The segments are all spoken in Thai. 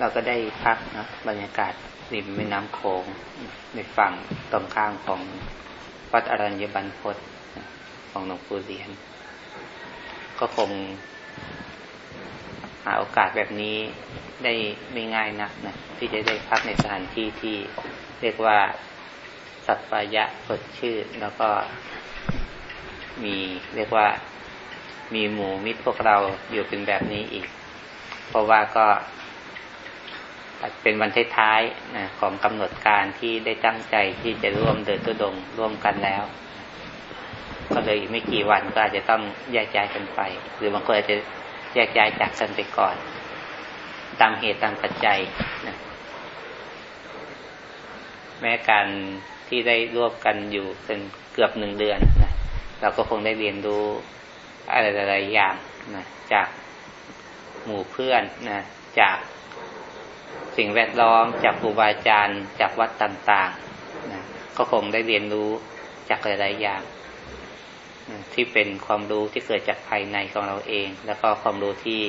เราก็ได้พักนะบรรยากาศริมแม่น้ำโขงในฝั่งตรงข้างของวัดอรัญญบันพศของหลวงปู่เรียน ก็คงหาโอกาสแบบนี้ได้ไม่ง่ายนักนะที่จะได้พักในสถานที่ที่เรียกว่าสัพยะสดชื่นแล้วก็มีเรียกว่ามีหมู่มิตรพวกเราอยู่เป็นแบบนี้อีก เพราะว่าก็ เป็นวันท้ายๆนะของกำหนดการที่ได้ตั้งใจที่จะร่วมเดินตุดงร่วมกันแล้ว ก็เลยอีกไม่กี่วันก็อาจจะต้องแยกย้ายกันไป หรือบางคนอาจจะแยกย้ายจากกันไปก่อน ตามเหตุตามปัจจัยนะแม้การที่ได้ร่วมกันอยู่เป็นเกือบหนึ่งเดือนนะเราก็คงได้เรียนรู้อะไรหลายอย่างนะจากหมู่เพื่อนนะจาก สิ่งแวดล้อม จากครูบาอาจารย์ จากวัดต่างๆนะก็คงได้เรียนรู้จากหลายๆอย่างนะที่เป็นความรู้ที่เกิดจากภายในของเราเอง แล้วก็ความรู้ที่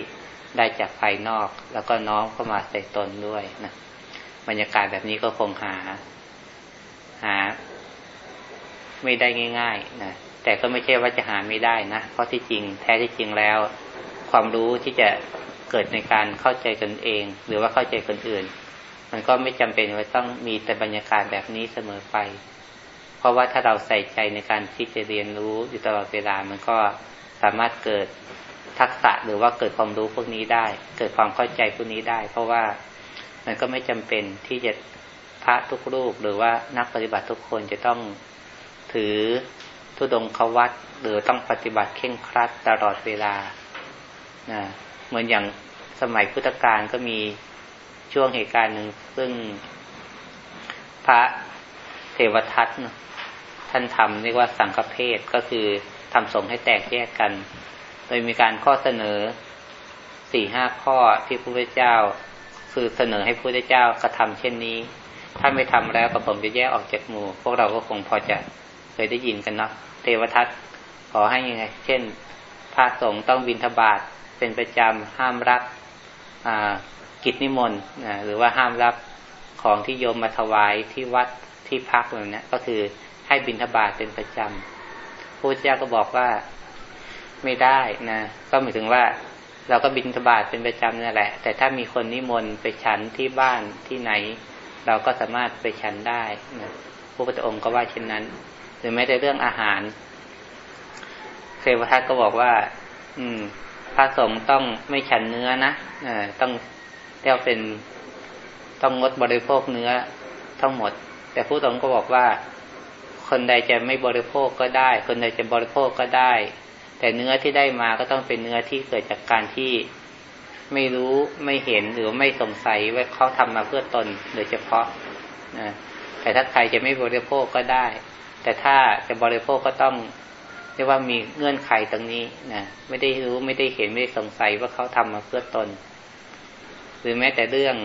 ได้จากภายนอก แล้วก็น้อมเข้ามาใส่ตนด้วยนะบรรยากาศแบบนี้ก็คงหา หา ไม่ได้ง่ายๆนะแต่ก็ไม่ใช่ว่าจะหาไม่ได้นะเพราะที่จริงแท้ที่จริงแล้ว ความรู้ที่จะ เกิดในการเข้าใจตนเอง หรือว่าเข้าใจคนอื่น มันก็ไม่จำเป็นว่าต้องมีแต่บรรยากาศแบบนี้เสมอไป เพราะว่าถ้าเราใส่ใจในการที่จะเรียนรู้อยู่ตลอดเวลามันก็สามารถเกิดทักษะหรือว่าเกิดความรู้พวกนี้ได้ เกิดความเข้าใจพวกนี้ได้ เพราะว่ามันก็ไม่จำเป็นที่จะพระทุกรูป หรือว่านักปฏิบัติทุกคนจะต้องถือทุดงควัตหรือต้องปฏิบัติเข่งครัดตลอดเวลานะ เหมือนอย่างสมัยพุทธกาลก็มีช่วงเหตุการณ์หนึ่งซึ่งพระเทวทัตท่านทำเรียกว่าสังฆเพศก็คือทำสงฆ์ให้แตกแยกกัน โดยมีการข้อเสนอสี่ห้าข้อที่พระพุทธเจ้า คือเสนอให้พระพุทธเจ้ากระทำเช่นนี้ ถ้าไม่ทำแล้วกระผมจะแยกออกจากหมู่ พวกเราก็คงพอจะเคยได้ยินกันเนาะเทวทัตขอให้ยังไง เช่นพระสงฆ์ต้องบินทบาท เป็นประจำห้ามรับกิจนิมนต์หรือว่าห้ามรับของที่โยมมาถวายที่วัดที่พักอะไรนี้ก็คือให้บินทบาทเป็นประจำพระพุทธเจ้าก็บอกว่าไม่ได้นะก็หมายถึงว่าเราก็บินทบาทเป็นประจำนั่นแหละ แต่ถ้ามีคนนิมนต์ไปฉันที่บ้านที่ไหน เราก็สามารถไปฉันได้นะพระพุทธองค์ก็ว่าเช่นนั้น หรือแม้แต่เรื่องอาหารเทวทัตก็บอกว่า อืม ระสงฆ์ต้องไม่ฉันเนื้อนะอต้องเรียกเป็นต้องงดบริโภคเนื้อทั้งหมด แต่ผู้สงฆ์ก็บอกว่า คนใดจะไม่บริโภคก็ได้ คนใดจะบริโภคก็ได้ แต่เนื้อที่ได้มาก็ต้องเป็นเนื้อที่เกิดจากการที่ไม่รู้ไม่เห็นหรือไม่สงสัยว่าเขาทำมาเพื่อตนโดยเฉพาะนะแต่ถ้าใครจะไม่บริโภคก็ได้ แต่ถ้าจะบริโภคก็ต้อง เรียกว่ามีเงื่อนไขตรงนี้นะไม่ได้รู้ไม่ได้เห็นไม่ได้สงสัยว่าเขาทำมาเพื่อตน หรือแม้แต่เรื่อง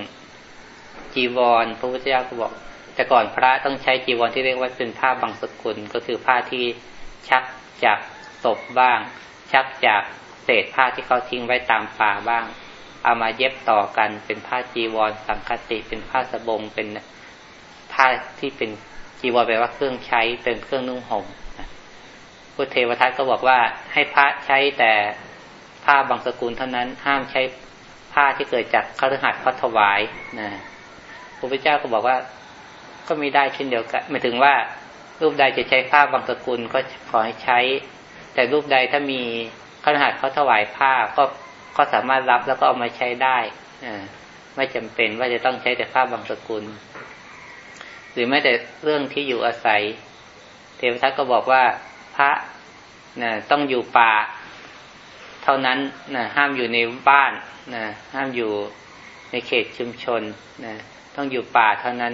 จีวรพระพุทธเจ้าก็บอก แต่ก่อนพระต้องใช้จีวรที่เรียกว่าเป็นผ้าบางสกุล ก็คือผ้าที่ชักจากศพบ้าง ชักจากเศษผ้าที่เขาทิ้งไว้ตามป่าบ้าง เอามาเย็บต่อกันเป็นผ้าจีวร สังคติ เป็นผ้าสบงเป็นผ้าที่เป็นจีวรแปลว่าเครื่องใช้เป็นเครื่องนุ่งห่ม พุทธเทวทัตก็บอกว่าให้พระใช้แต่ผ้าบางสกุลเท่านั้นห้ามใช้ผ้าที่เกิดจากคฤหัสถ์เขาถวายนะพระพุทธเจ้าก็บอกว่าก็ม่ได้เช่นเดียวกันหมายถึงว่า รูปใดจะใช้ผ้าบางสกุลก็ขอให้ใช้ แต่รูปใดถ้ามีคฤหัสถ์เขาถวายผ้าก็ก็สามารถรับแล้วก็เอามาใช้ได้อไม่จำเป็นว่าจะต้องใช้แต่ผ้าบางสกุล หรือแม้แต่เรื่องที่อยู่อาศัย เทวทัตก็บอกว่า พระนะต้องอยู่ป่า เท่านั้นนะห้ามอยู่ในบ้านนะห้ามอยู่ในเขตชุมชนนะต้องอยู่ป่าเท่านั้น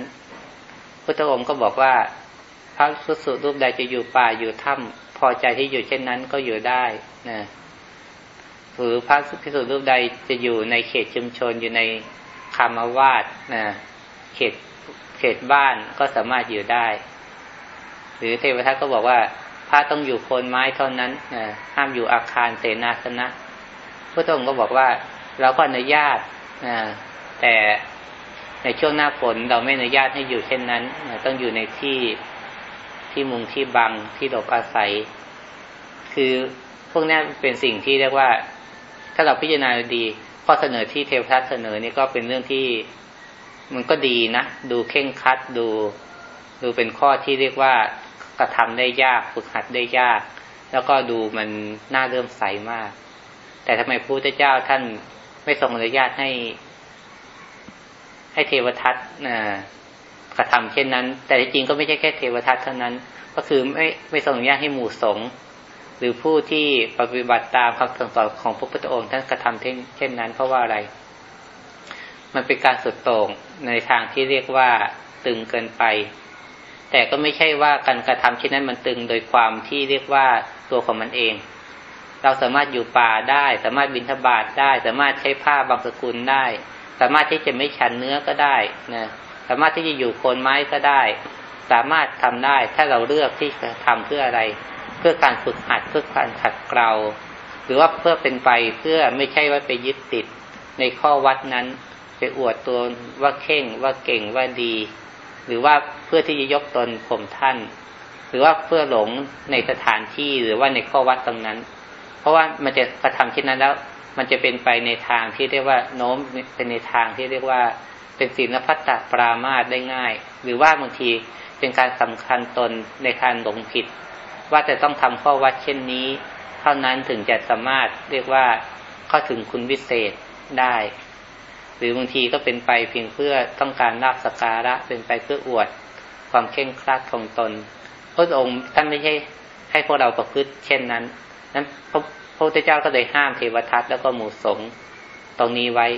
พุทธองค์ก็บอกว่า พระสุสุรูปใดจะอยู่ป่าอยู่ถ้ำพอใจที่อยู่เช่นนั้นก็อยู่ได้นะหรือพระพิสุรูปใดจะอยู่ในเขตชุมชนอยู่ในคามวาดนะเขตเขตบ้านก็สามารถอยู่ได้ หรือเทวทัตก็บอกว่า ระต้องอยู่โคนไม้เท่านั้นห้ามอยู่อาคารเสนาสนะพระองค์ก็บอกว่าเราก็อนุญาตแต่ในช่วงหน้าฝนเราไม่อนุญาตให้อยู่เช่นนั้น ต้องอยู่ในที่ที่มุงที่บังที่หลบอาศัย คือพวกนี้เป็นสิ่งที่เรียกว่า ถ้าเราพิจารณาดีข้อเสนอที่เทวทัตเสนอนี่ก็เป็นเรื่องที่มันก็ดีนะ ดูเข่งคัดดู ดูเป็นข้อที่เรียกว่า กระทำได้ยากฝึกหัดได้ยาก แล้วก็ดูมันน่าเริ่มใสมาก แต่ทำไมพระพุทธเจ้าท่านไม่ทรงอนุญาตให้ ให้เทวทัตนะกระทำเช่นนั้น แต่จริงก็ไม่ใช่แค่เทวทัตเท่านั้น ก็คือไม่ไม่ทรงอนุญาตให้หมู่สงฆ์หรือผู้ที่ปฏิบัติตามคำสั่งสอนของพระพุทธองค์ท่านกระทำเช่นนั้น เพราะว่าอะไร มันเป็นการสุดโต่งในทางที่เรียกว่าตึงเกินไป แต่ก็ไม่ใช่ว่าการกระทำเช่นนั้นมันตึงโดยความที่เรียกว่าตัวของมันเอง เราสามารถอยู่ป่าได้ สามารถบินทบาทได้ สามารถใช้ผ้าบางสกุลได้ สามารถที่จะไม่ฉันเนื้อก็ได้นะสามารถที่จะอยู่โคนไม้ก็ได้ สามารถทำได้ถ้าเราเลือกที่จะทำเพื่ออะไร เพื่อการฝึกหัดเพื่อการขัดเกลาหรือว่าเพื่อเป็นไปเพื่อไม่ใช่ว่าไปยึดติดในข้อวัดนั้น ไปอวดตัวว่าเข่งว่าเก่งว่าดี หรือว่า พื่อที่จะยกตนข่มท่าน หรือว่าเพื่อหลงในสถานที่หรือว่าในข้อวัดตรงนั้น เพราะว่ามันจะกระทำเช่นนั้นแล้ว มันจะเป็นไปในทางที่เรียกว่าโน้มเป็นในทางที่เรียกว่า เป็นศีลพัตตปรามาสได้ง่าย หรือว่าบางทีเป็นการสำคัญตนในการหลงผิด ว่าจะต้องทำข้อวัดเช่นนี้ เท่านั้นถึงจะสามารถเรียกว่าเข้าถึงคุณวิเศษได้หรือบางทีก็เป็นไปเพียงเพื่อต้องการลาบสการะเป็นไปเพื่ออวด ความเข่งครัดของตน พระองค์ท่านไม่ใช่ให้พวกเราประพฤติเช่นนั้นนั้นพระพุทธเจ้าก็เลยห้ามเทวทัตแล้วก็หมู่สงตรงนี้ไว้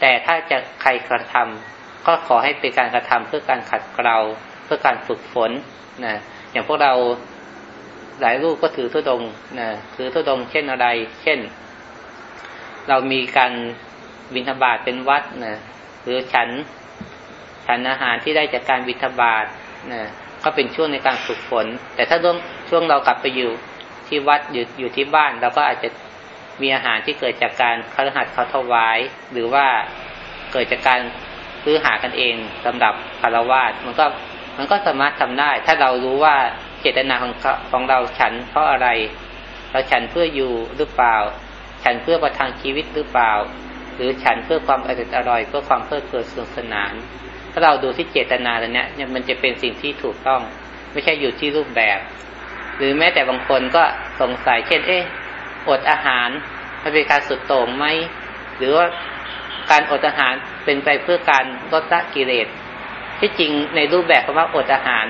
แต่ถ้าจะใครกระทำก็ขอให้เป็นการกระทำเพื่อการขัดเกลาเพื่อการฝึกฝนนะอย่างพวกเราหลายรูปก็ถือทุดงนะถือทุดงเช่นอะไร เช่น เรามีการบิณฑบาตเป็นวัดนะหรือฉันฉันอาหารที่ได้จากการบิณฑบาต นะก็เป็นช่วงในการฝึกฝน แต่ถ้าช่วงเรากลับไปอยู่ที่วัดอยู่อยู่ที่บ้านเราก็อาจจะมีอาหารที่เกิดจากการคารหัดเขาถวาย หรือว่าเกิดจากการซื้อหากันเองสำหรับคารวาสมันก็มันก็สามารถทำได้ ถ้าเรารู้ว่าเจตนาของของเราฉันเพราะอะไร เราฉันเพื่ออยู่หรือเปล่า ฉันเพื่อประทังชีวิตหรือเปล่า หรือฉันเพื่อความอร่อยอร่อยเพื่อความเพลิดเพลินสนุกสนาน ถ้าเราดูที่เจตนาแล้วเนี้ยมันจะเป็นสิ่งที่ถูกต้อง ไม่ใช่อยู่ที่รูปแบบ หรือแม้แต่บางคนก็สงสัยเช่น เอ๊ะอดอาหารมันเป็นการสุดโต่งไหมหรือว่าการอดอาหารเป็นไปเพื่อการลดละกิเลสที่จริงในรูปแบบคำว่าอดอาหาร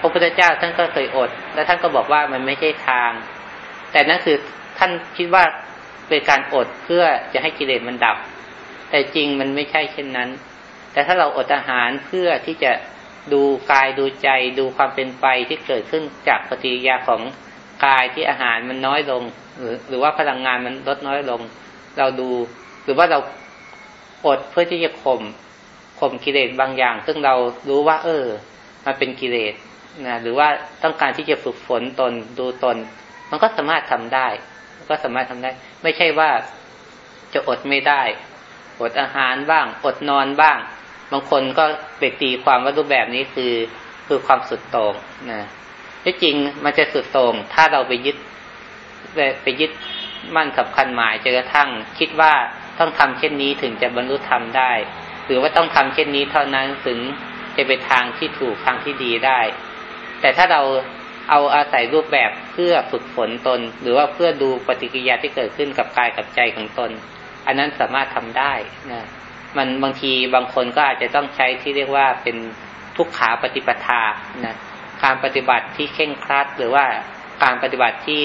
พระพุทธเจ้าท่านก็เคยอด และท่านก็บอกว่ามันไม่ใช่ทาง แต่นั่นคือท่านคิดว่าเป็นการอดเพื่อจะให้กิเลสมันดับ แต่จริงมันไม่ใช่เช่นนั้น แต่ถ้าเราอดอาหารเพื่อที่จะดูกายดูใจ ดูความเป็นไปที่เกิดขึ้นจากปฏิกิริยาของกายที่อาหารมันน้อยลง หรือหรือว่าพลังงานมันลดน้อยลง เราดู หรือว่าเราอดเพื่อที่จะข่มข่มกิเลสบางอย่าง ซึ่งเรารู้ว่า เออ มันเป็นกิเลสนะหรือว่าต้องการที่จะฝึกฝนตนดูตน มันก็สามารถทำได้ ก็สามารถทำได้ ไม่ใช่ว่าจะอดไม่ได้ อดอาหารบ้าง อดนอนบ้าง บางคนก็ไปตีความว่ารูปแบบนี้คือคือความสุดโต่งนะที่จริงมันจะสุดโต่งถ้าเราไปยึดไปยึดมั่นสำคัญหมายจนกระทั่งคิดว่าต้องทำเช่นนี้ถึงจะบรรลุธรรมได้ หรือว่าต้องทำเช่นนี้เท่านั้นถึงจะเป็นทางที่ถูกทางที่ดีได้ แต่ถ้าเราเอาอาศัยรูปแบบเพื่อฝึกฝนตน หรือว่าเพื่อดูปฏิกิริยาที่เกิดขึ้นกับกายกับใจของตน อันนั้นสามารถทำได้นะ มันบางทีบางคนก็อาจจะต้องใช้ที่เรียกว่าเป็นทุกขาปฏิปทานะการปฏิบัติที่เข่งครัด หรือว่าการปฏิบัติที่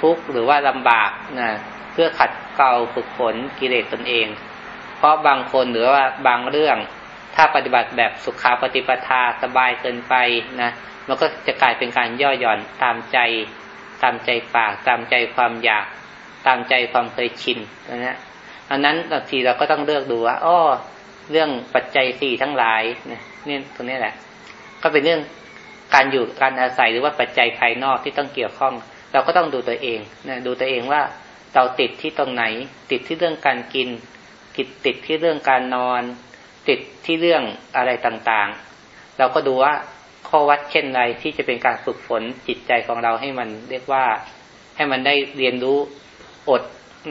ทุกข์หรือว่าลำบากนะเพื่อขัดเกลาฝึกฝนกิเลสตนเอง เพราะบางคนหรือว่าบางเรื่อง ถ้าปฏิบัติแบบสุขาปฏิปทาสบายเกินไปนะมันก็จะกลายเป็นการย่อหย่อนตามใจ ตามใจปาก ตามใจความอยาก ตามใจความเคยชินนะ อันนั้นบางทีเราก็ต้องเลือกดูว่าอ้อเรื่องปัจจัยสี่ทั้งหลายนะนี่ตรงนี้แหละ ก็เป็นเรื่องการอยู่การอาศัยหรือว่าปัจจัยภายนอกที่ต้องเกี่ยวข้อง เราก็ต้องดูตัวเองนะดูตัวเองว่าเราติดที่ตรงไหน ติดที่เรื่องการกินติดติดที่เรื่องการนอน ติดที่เรื่องอะไรต่างๆ เราก็ดูว่าข้อวัดเช่นไรที่จะเป็นการฝึกฝนจิตใจของเราให้มันเรียกว่าให้มันได้เรียนรู้อด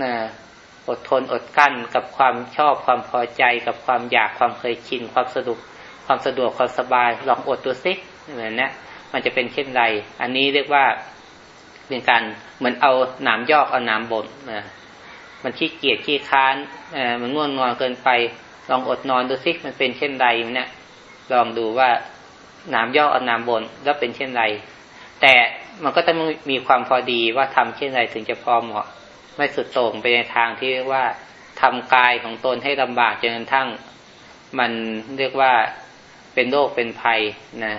นะ อดทนอดกั้นกับความชอบความพอใจ กับความอยากความเคยชินความสะดวกความสะดวกความสบายลองอดตัวซิเหมือนนี้มันจะเป็นเช่นไร อันนี้เรียกว่าเป็นการเหมือนเอาหนามยอกเอาหนามบนนะมันขี้เกียจขี้ค้านเออมันง่วงนอนเกินไป ลองอดนอนดูซิมันเป็นเช่นไรเนี่ยลองดูว่าหนามยอกเอาหนามบนแล้วเป็นเช่นไร แต่มันก็ต้องมีความพอดีว่าทำเช่นไรถึงจะพอเหมาะ ไม่สุดโต่งไปในทางที่เรียกว่าทำกายของตนให้ลำบากจนกระทั่งมันเรียกว่าเป็นโรคเป็นภัยนะ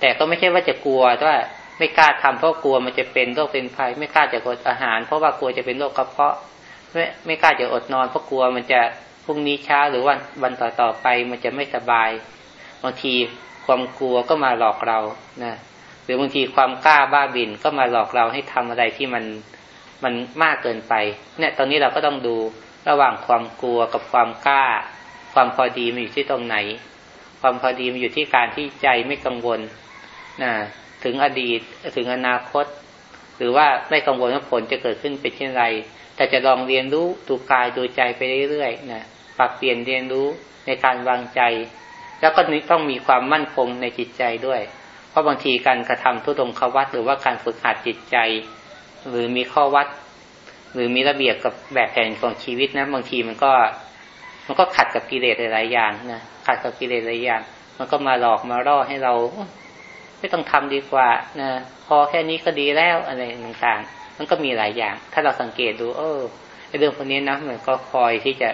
แต่ก็ไม่ใช่ว่าจะกลัวว่าไม่กล้าทำเพราะกลัวมันจะเป็นโรคเป็นภัย ไม่กล้าจะอดอาหาร เพราะว่ากลัวจะเป็นโรคกระเพาะ ไม่ไม่กล้าจะอดนอนเพราะกลัวมันจะพรุ่งนี้เช้าหรือวันวันต่อต่อไปมันจะไม่สบายบางทีความกลัวก็มาหลอกเรานะหรือบางทีความกล้าบ้าบินก็มาหลอกเราให้ทำอะไรที่มัน มันมากเกินไป เนี่ย ตอนนี้เราก็ต้องดูระหว่างความกลัวกับความกล้า ความพอดีมันอยู่ที่ตรงไหน ความพอดีมันอยู่ที่การที่ใจไม่กังวลนะถึงอดีตถึงอนาคต หรือว่าไม่กังวลว่าผลจะเกิดขึ้นเป็นเช่นไร แต่จะลองเรียนรู้ดูกายดูใจไปเรื่อยๆนะปรับเปลี่ยนเรียนรู้ในการวางใจ แล้วก็ต้องมีความมั่นคงในจิตใจด้วย เพราะบางทีการกระทำทุตรงควัตหรือว่าการฝึกหัดจิตใจ หรือมีข้อวัด หรือมีระเบียบกับแบบแผนของชีวิตนะบางทีมันก็ มันก็ขัดกับกิเลสหลายอย่างนะขัดกับกิเลสหลายอย่าง มันก็มาหลอกมาล่อให้เรา ไม่ต้องทำดีกว่านะพอแค่นี้ก็ดีแล้วอะไรต่างๆ มันก็มีหลายอย่าง ถ้าเราสังเกตดู เออไอเรื่องพวกนี้นะมันก็คอยที่จะ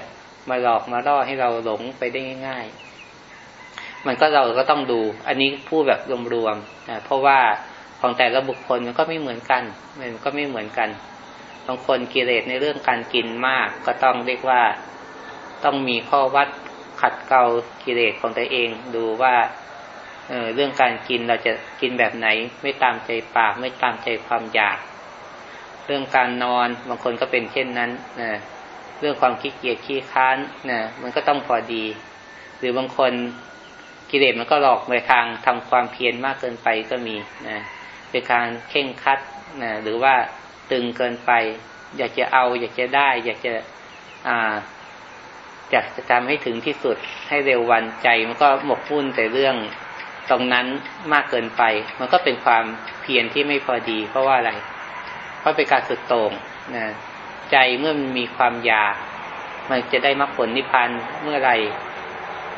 มาหลอกมาล่อให้เราหลงไปได้ง่าย ๆ มันก็เราก็ต้องดู อันนี้พูดแบบรวมๆนะเพราะว่า ของแต่ละบุคคลมันก็ไม่เหมือนกัน มันก็ไม่เหมือนกัน บางคนกิเลสในเรื่องการกินมาก ก็ต้องเรียกว่าต้องมีข้อวัดขัดเกลากิเลสของตัวเองดูว่าเออเรื่องการกินเราจะกินแบบไหน ไม่ตามใจปาก ไม่ตามใจความอยาก เรื่องการนอนบางคนก็เป็นเช่นนั้นนะเรื่องความขี้เกียจขี้ค้านนะมันก็ต้องพอดี หรือบางคนกิเลสมันก็หลอกไปทางทำความเพียรมากเกินไปก็มีนะ เป็นการเข่งคัดนะหรือว่าตึงเกินไป อยากจะเอา อยากจะได้ อยากจะอ่าอยากจะทำให้ถึงที่สุดให้เร็ววันใจ มันก็หมกมุ่นแต่เรื่องตรงนั้นมากเกินไป มันก็เป็นความเพียรที่ไม่พอดี เพราะว่าอะไร เพราะเป็นการสุดโต่งนะใจเมื่อมันมีความอยาก มันจะได้มรรคผลนิพพานเมื่อไร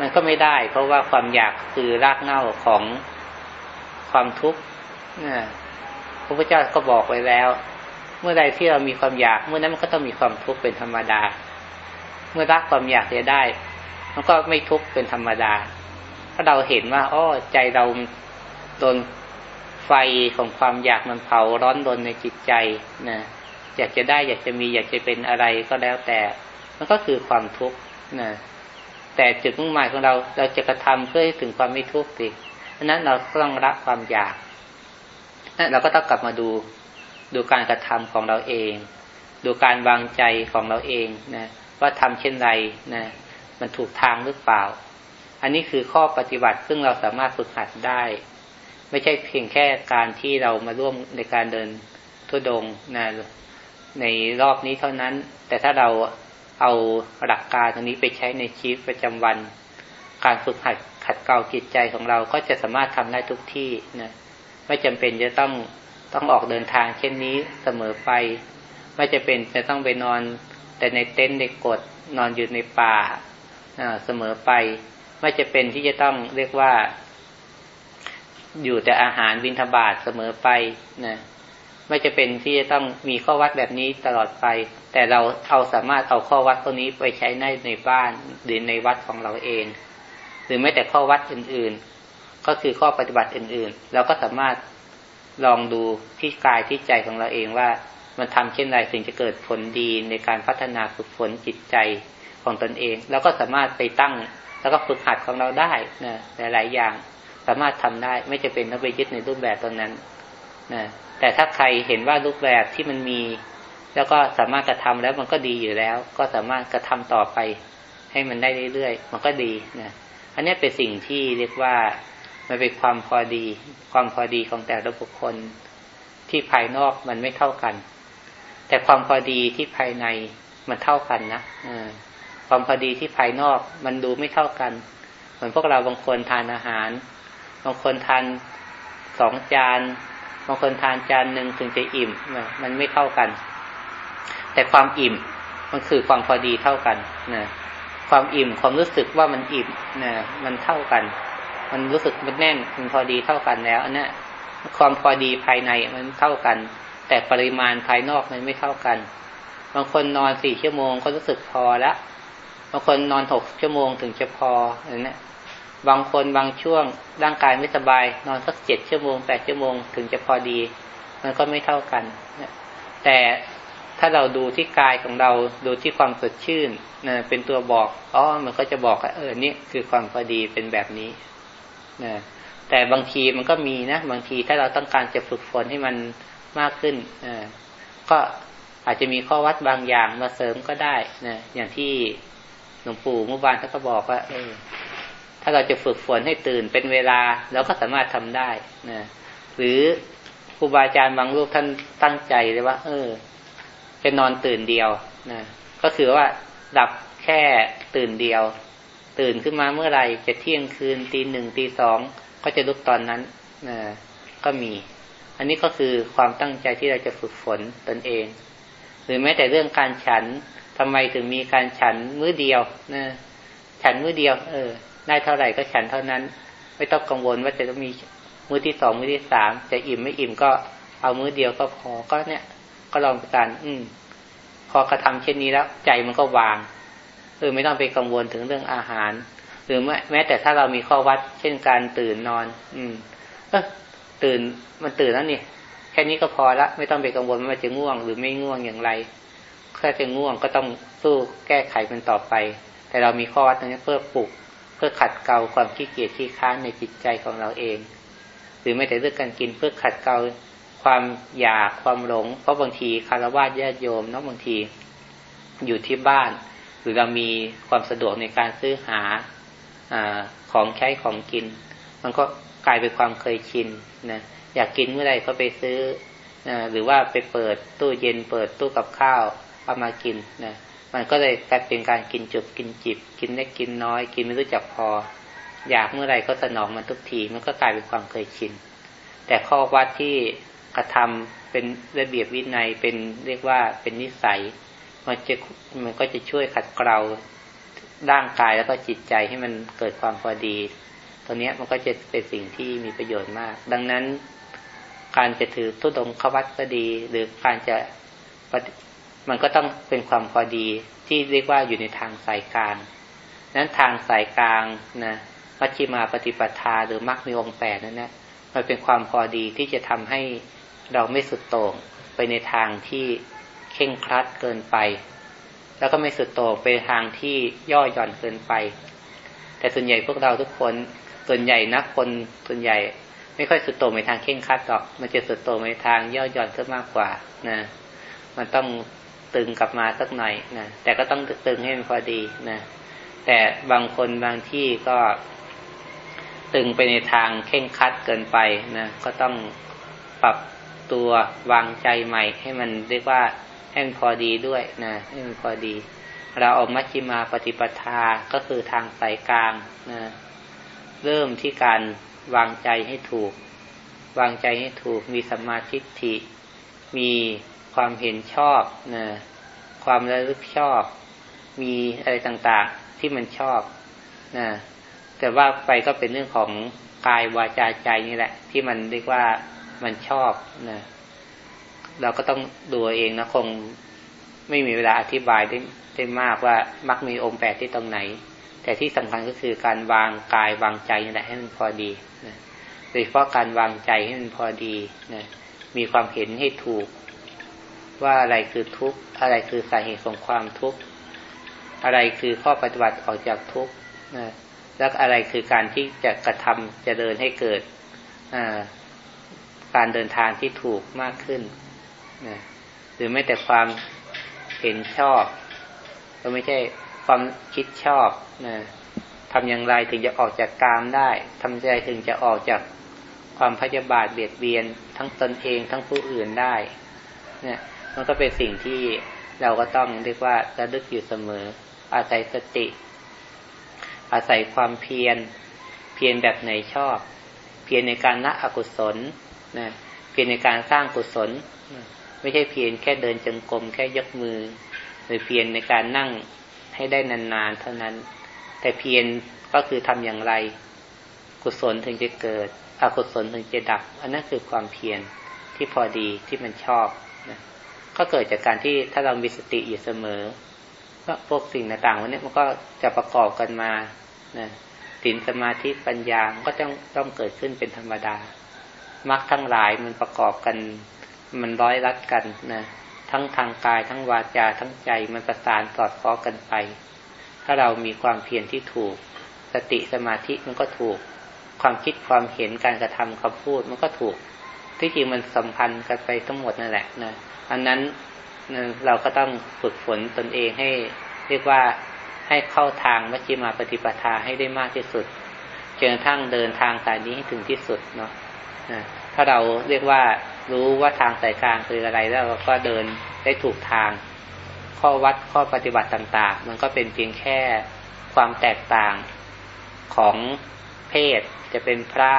มันก็ไม่ได้ เพราะว่าความอยากคือรากเหง้าของความทุกข์ พระพุทธเจ้าก็บอกไว้แล้ว เมื่อใดที่เรามีความอยาก เมื่อนั้นมันก็ต้องมีความทุกข์เป็นธรรมดา เมื่อรักความอยากจะได้ มันก็ไม่ทุกข์เป็นธรรมดา ถ้าเราเห็นว่าอ้อใจเราโดนไฟของความอยากมันเผาร้อนรนในจิตใจนะอยากจะได้อยากจะมีอยากจะเป็นอะไรก็แล้วแต่ มันก็คือความทุกข์นะแต่จุดมุ่งหมายของเราเราจะกระทำเพื่อให้ถึงความไม่ทุกข์สิเพราะนั้นเราต้องรักความอยาก นั้นเราก็ต้องกลับมาดูดูการกระทำของเราเอง ดูการวางใจของเราเองนะว่าทำเช่นไรนะมันถูกทางหรือเปล่า อันนี้คือข้อปฏิบัติซึ่งเราสามารถฝึกหัดได้ ไม่ใช่เพียงแค่การที่เรามาร่วมในการเดินทุดงนะในรอบนี้เท่านั้น แต่ถ้าเราเอาหลักการตรงนี้ไปใช้ในชีวิตประจำวัน การฝึกหัดขัดเกลาจิตใจของเราก็จะสามารถทำได้ทุกที่นะ ไม่จำเป็นจะต้องต้องออกเดินทางเช่นนี้เสมอไป ไม่จะเป็นจะต้องไปนอน แต่ในเต็นท์ในกดนอนอยู่ในป่าเสมอไป ไม่จะเป็นที่จะต้องเรียกว่า อยู่แต่อาหารวินทบาทเสมอไปนะไม่จะเป็นที่จะต้องมีข้อวัดแบบนี้ตลอดไป แต่เราเอาสามารถเอาข้อวัดพวกนี้ไปใช้ในในบ้านหรือในวัดของเราเอง หรือไม่แต่ข้อวัดอื่น ก็คือข้อปฏิบัติอื่นๆ เราก็สามารถลองดูที่กายที่ใจของเราเองว่ามันทำเช่นไรถึงจะเกิดผลดีในการพัฒนาฝึกฝนจิตใจของตนเองเราก็สามารถไปตั้ง แล้วก็ฝึกหัดของเราได้นะหลายๆอย่างสามารถทำได้ไม่จะเป็นต้องไปยึดในรูปแบบตรงนั้นนะแต่ถ้าใครเห็นว่ารูปแบบที่มันมี แล้วก็สามารถกระทำแล้วมันก็ดีอยู่แล้ว ก็สามารถกระทำต่อไป ให้มันได้เรื่อยๆมันก็ดีนะอันนี้เป็นสิ่งที่เรียกว่า มันเป็นความพอดี ความพอดีของแต่ละบุคคลที่ภายนอกมันไม่เท่ากัน แต่ความพอดีที่ภายในมันเท่ากันนะความพอดีที่ภายนอกมันดูไม่เท่ากัน เหมือนพวกเราบางคนทานอาหาร บางคนทานสองจาน บางคนทานจานหนึ่งถึงจะอิ่ม มันไม่เท่ากัน แต่ความอิ่มมันคือความพอดีเท่ากันนะความอิ่มความรู้สึกว่ามันอิ่มนะมันเท่ากัน มันรู้สึกมันแน่นมันพอดีเท่ากันแล้วอันนี้ความพอดีภายในมันเท่ากัน แต่ปริมาณภายนอกมันไม่เท่ากัน บางคนนอนสี่ชั่วโมงก็รู้สึกพอล้วบางคนนอนหกชั่วโมงถึงจะพออย่างนี้บางคนบางช่วงร่างกายไม่สบาย นอนสักเจ็ดชั่วโมงแปดชั่วโมงถึงจะพอดี มันก็ไม่เท่ากันแต่ถ้าเราดูที่กายของเราดูที่ความสดชื่นนะเป็นตัวบอกอ๋อมันก็จะบอกว่าเออนี่คือความพอดีเป็นแบบนี้ นะแต่บางทีมันก็มีนะ บางทีถ้าเราต้องการจะฝึกฝนให้มันมากขึ้นอก็อาจจะมีข้อวัดบางอย่างมาเสริมก็ได้นะอย่างที่หลวงปู่เมื่อวานท่านก็บอกว่า เออ ถ้าเราจะฝึกฝนให้ตื่นเป็นเวลาเราก็สามารถทำได้นะหรือครูบาอาจารย์บางรูปท่านตั้งใจเลยว่า เออจะนอนตื่นเดียวนะก็คือว่าหลับแค่ตื่นเดียว ตื่นขึ้นมาเมื่อไหร่จะเที่ยงคืนตีหนึ่งตีสองก็จะลุกตอนนั้นนะก็มี อันนี้ก็คือความตั้งใจที่เราจะฝึกฝนตนเอง หรือแม้แต่เรื่องการฉันทำไมถึงมีการฉันมื้อเดียวนะฉันมื้อเดียว เออ ได้เท่าไหร่ก็ฉันเท่านั้น ไม่ต้องกังวลว่าจะต้องมีมื้อที่สองมื้อที่สามจะอิ่มไม่อิ่มก็เอามื้อเดียวก็พอก็เนี่ย ก็ลองกันอืมพอกระทำเช่นนี้แล้ว ใจมันก็วาง เออไม่ต้องไปกังวลถึงเรื่องอาหาร หรือแม้แต่ถ้าเรามีข้อวัด เช่นการตื่นนอน อืม เออตื่นมันตื่นแล้วนี่แค่นี้ก็พอละ ไม่ต้องไปกังวลว่าจะง่วง หรือไม่ง่วงอย่างไรถ้าจะง่วงก็ต้องสู้แก้ไขมันต่อไป แต่เรามีข้อวัดตรงนี้เพื่อปลุก เพื่อขัดเกลาความขี้เกียจขี้ค้านในจิตใจของเราเอง หรือไม่แต่เรื่องการกินเพื่อขัดเกลาความอยากความหลง เพราะบางทีคารวะญาติโยมเนาะบางที อยู่ที่บ้าน รือเรามีความสะดวกในการซื้อหาอของใช้ของกิน มันก็กลายเป็นความเคยชินนะอยากกินเมื่อไรก็ไปซื้ออหรือว่าไปเปิดตู้เย็นเปิดตู้กับข้าวเอามากินนะมันก็เลยกลายเป็นการกินจุบกินจิบ กินเล็กกินน้อย กินไม่รู้จักพอ อยากเมื่อไรก็สนองมันทุกที มันก็กลายเป็นความเคยชิน แต่ข้อวัดที่กระทำเป็นระเบียบวินัยเป็นเรียกว่าเป็นนิสัย มันจะมันก็จะช่วยขัดเกลาร่างกายแล้วก็จิตใจให้มันเกิดความพอดีตรงนี้มันก็จะเป็นสิ่งที่มีประโยชน์มาก ดังนั้น การจะถือทุดงขวัตก็ดี หรือการจะมันก็ต้องเป็นความพอดีที่เรียกว่าอยู่ในทางสายกลาง นั้นทางสายกลางนะมัชฌิมาปฏิปทาหรือมรรคมีองค์แปดนั่นนะมันเป็นความพอดีที่จะทำให้เราไม่สุดโต่งไปในทางที่ เข่งครัดเกินไป แล้วก็ไม่สุดโต่งไปทางที่ย่อหย่อนเกินไป แต่ส่วนใหญ่พวกเราทุกคนส่วนใหญ่นักคนส่วนใหญ่ ไม่ค่อยสุดโต่งไปทางเข่งคัดหรอก มันจะสุดโต่งไปทางย่อหย่อนซะมากกว่านะมันต้องตึงกลับมาสักหน่อยนะแต่ก็ต้องตึงให้มันพอดีนะแต่บางคนบางที่ก็ตึงไปในทางเข่งคัดเกินไปนะก็ต้องปรับตัววางใจใหม่ ให้มันเรียกว่า ให้มันพอดีด้วยนะให้มันพอดี เราออกมัชฌิมาปฏิปทาก็คือทางสายกลางนะเริ่มที่การวางใจให้ถูก วางใจให้ถูก มีสมาธิฐิ มีความเห็นชอบนะความระลึกชอบ มีอะไรต่างๆที่มันชอบนะแต่ว่าไปก็เป็นเรื่องของกายวาจาใจนี่แหละ ที่มันเรียกว่ามันชอบนะ เราก็ต้องดูเองนะคงไม่มีเวลาอธิบายได้ได้มากว่ามักมีองค์แปดที่ตรงไหน แต่ที่สำคัญก็คือการวางกายวางใจนี่แหละให้มันพอดีนะโดยเฉพาะการวางใจให้มันพอดีนะมีความเห็นให้ถูก ว่าอะไรคือทุกข์อะไรคือสาเหตุของความทุกข์อะไรคือข้อปฏิบัติออกจากทุกข์นะแล้วอะไรคือการที่จะกระทำจะเดินให้เกิดการเดินทางที่ถูกมากขึ้น นะหรือไม่แต่ความเห็นชอบก็ไม่ใช่ความคิดชอบนะทำอย่างไรถึงจะออกจากกามได้ทำใจถึงจะออกจากความพยาบาทเบียดเบียน ทั้งตนเองทั้งผู้อื่นได้เนี่ยมันก็เป็นสิ่งที่เราก็ต้องเรียกว่าระลึกอยู่เสมอ อาศัยสติ อาศัยความเพียร เพียรแบบไหนชอบ เพียรในการละอกุศลนะเพียรในการสร้างกุศล ไม่ใช่เพียรแค่เดินจงกรมแค่ยกมือ หรือเพียรในการนั่งให้ได้นานๆเท่านั้น แต่เพียรก็คือทำอย่างไร กุศลถึงจะเกิดอกุศลถึงจะดับ อันนั้นคือความเพียรที่พอดีที่มันชอบนะก็เกิดจากการที่ถ้าเรามีสติอยู่เสมอก็พวกสิ่งต่างๆวันนี้มันก็จะประกอบกันมานะศีลสมาธิปัญญาก็ต้องต้องเกิดขึ้นเป็นธรรมดามรรคทั้งหลายมันประกอบกัน มันร้อยรัดกันนะทั้งทางกายทั้งวาจาทั้งใจมันประสานสอดคล้องกันไป ถ้าเรามีความเพียรที่ถูก สติสมาธิมันก็ถูก ความคิดความเห็นการกระทำคำพูดมันก็ถูก ที่จริงมันสัมพันธ์กันไปทั้งหมดนั่นแหละนะอันนั้นเราก็ต้องฝึกฝนตนเองให้ เรียกว่าให้เข้าทางมัชฌิมาปฏิปทาให้ได้มากที่สุดจนกระทั่งเดินทางสายนี้ให้ถึงที่สุดเนาะ ถ้าเราเรียกว่ารู้ว่าทางสายกลางคืออะไรแล้วเราก็เดินได้ถูกทาง ข้อวัดข้อปฏิบัติต่าง ๆ มันก็เป็นเพียงแค่ความแตกต่างของเพศ จะเป็นพระ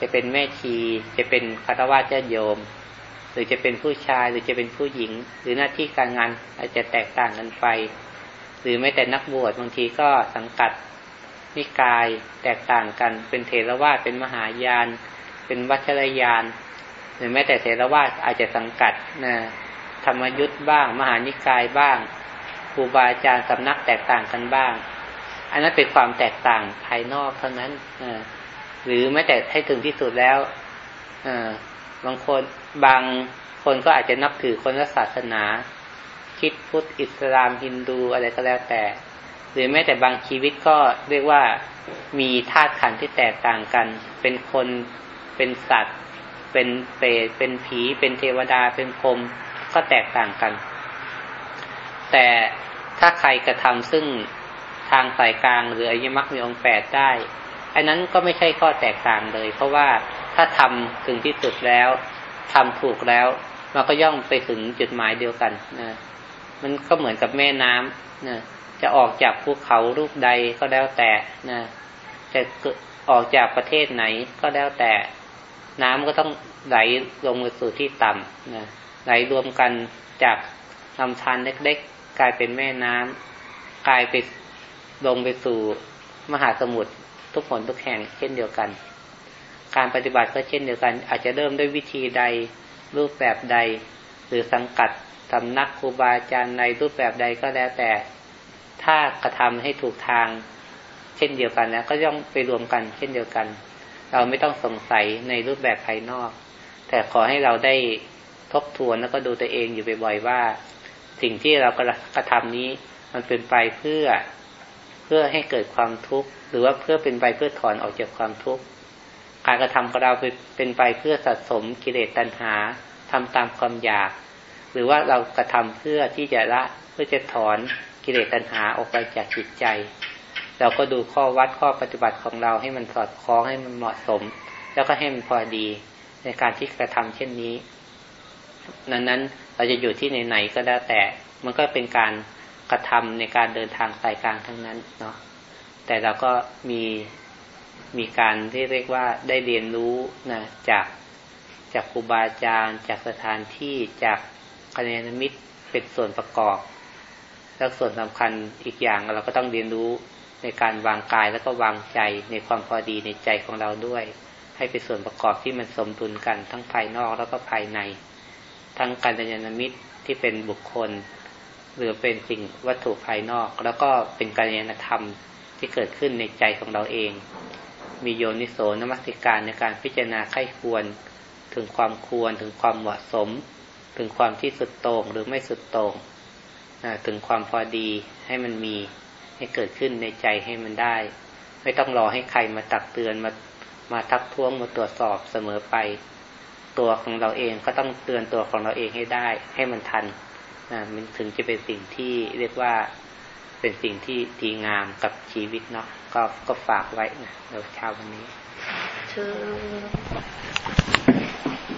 จะเป็นแม่ชี จะเป็นคารวะเจ้าโยม หรือจะเป็นผู้ชายหรือจะเป็นผู้หญิง หรือหน้าที่การงานอาจจะแตกต่างกันไป หรือไม่แต่นักบวชบางทีก็สังกัดนิกายแตกต่างกัน เป็นเทรวาสเป็นมหายาน เป็นวัชรยาน หรือแม้แต่เทรวาสอาจจะสังกัดนะธรรมยุทธ์บ้าง มหานิกายบ้างครูบาอาจารย์สำนักแตกต่างกันบ้าง อันนั้นเป็นความแตกต่างภายนอกเท่านั้นนะหรือแม้แต่ให้ถึงที่สุดแล้วบางคนบางคนก็อาจจะนับถือคนละศาสนา คิดพุทธอิสลามฮินดูอะไรก็แล้วแต่ หรือแม้แต่บางชีวิตก็เรียกว่ามีธาตุขันธ์ที่แตกต่างกัน เป็นคน เป็นสัตว์ เป็นเปรตเป็นผี เป็นเทวดาเป็นพรมก็แตกต่างกัน แต่ถ้าใครกระทำซึ่งทางสายกลางหรืออริยมรรคมีองค์แปดได้ อันนั้นก็ไม่ใช่ข้อแตกต่างเลย เพราะว่าถ้าทำถึงที่สุดแล้วทำถูกแล้วมันก็ย่อมไปถึงจุดหมายเดียวกันนะมันก็เหมือนกับแม่น้ำนะจะออกจากภูเขาลูกใดก็แล้วแต่นะจะออกจากประเทศไหนก็แล้วแต่ น้ำก็ต้องไหลลงไปสู่ที่ต่ำนะไหลรวมกันจากลำธารเล็กๆ กลายเป็นแม่น้ำกลายไปลงไปสู่มหาสมุทรทุกผลทุกแห่งเช่นเดียวกัน การปฏิบัติก็เช่นเดียวกัน อาจจะเริ่มด้วยวิธีใดรูปแบบใด หรือสังกัดสำนักครูบาอาจารย์ในรูปแบบใดก็แล้วแต่ ถ้ากระทำให้ถูกทาง เช่นเดียวกันแล้วก็ย่อมไปรวมกันเช่นเดียวกัน เราไม่ต้องสงสัยในรูปแบบภายนอก แต่ขอให้เราได้ทบทวนแล้วก็ดูตัวเองอยู่บ่อยๆว่า สิ่งที่เรากระทำนี้มันเป็นไปเพื่อเพื่อให้เกิดความทุกข์หรือว่าเพื่อเป็นไปเพื่อถอนออกจากความทุกข์การกระทำของเราเป็นไปเพื่อสะสมกิเลสตัณหาทำตามความอยาก หรือว่าเรากระทำเพื่อที่จะละเพื่อจะถอนกิเลสตัณหาออกไปจากจิตใจ เราก็ดูข้อวัดข้อปฏิบัติของเราให้มันสอดคล้องให้มันเหมาะสม แล้วก็ให้มันพอดีในการที่กระทำเช่นนี้นั้นนั้นเราจะอยู่ที่ไหนๆก็แล้วแต่ มันก็เป็นการกระทำในการเดินทางสายกลางทั้งนั้นเนาะแต่เราก็มีมีการที่เรียกว่าได้เรียนรู้นะจากจากครูบาอาจารย์ จากสถานที่จากคะแนนมิตรเป็นส่วนประกอบ แล้วส่วนสำคัญอีกอย่างเราก็ต้องเรียนรู้ ในการวางกายแล้วก็วางใจในความพอดีในใจของเราด้วย ให้เป็นส่วนประกอบที่มันสมดุลกันทั้งภายนอกแล้วก็ภายใน ทั้งการยานมิตรที่เป็นบุคคล หรือเป็นสิ่งวัตถุภายนอก แล้วก็เป็นการยานธรรมที่เกิดขึ้นในใจของเราเอง มีโยนิโสนมัสิการในการพิจารณาไข้ควร ถึงความควรถึงความเหมาะสม ถึงความที่สุดโต่งหรือไม่สุดโต่งถึงความพอดีให้มันมี ให้เกิดขึ้นในใจให้มันได้ ไม่ต้องรอให้ใครมาตักเตือนมามาทักท้วงมาตรวจสอบเสมอไป ตัวของเราเองก็ต้องเตือนตัวของเราเองให้ได้ ให้มันทันนะมันถึงจะเป็นสิ่งที่เรียกว่าเป็นสิ่งที่ดีงามกับชีวิตเนาะก็ก็ฝากไว้นะในเช้าวันนี้คือ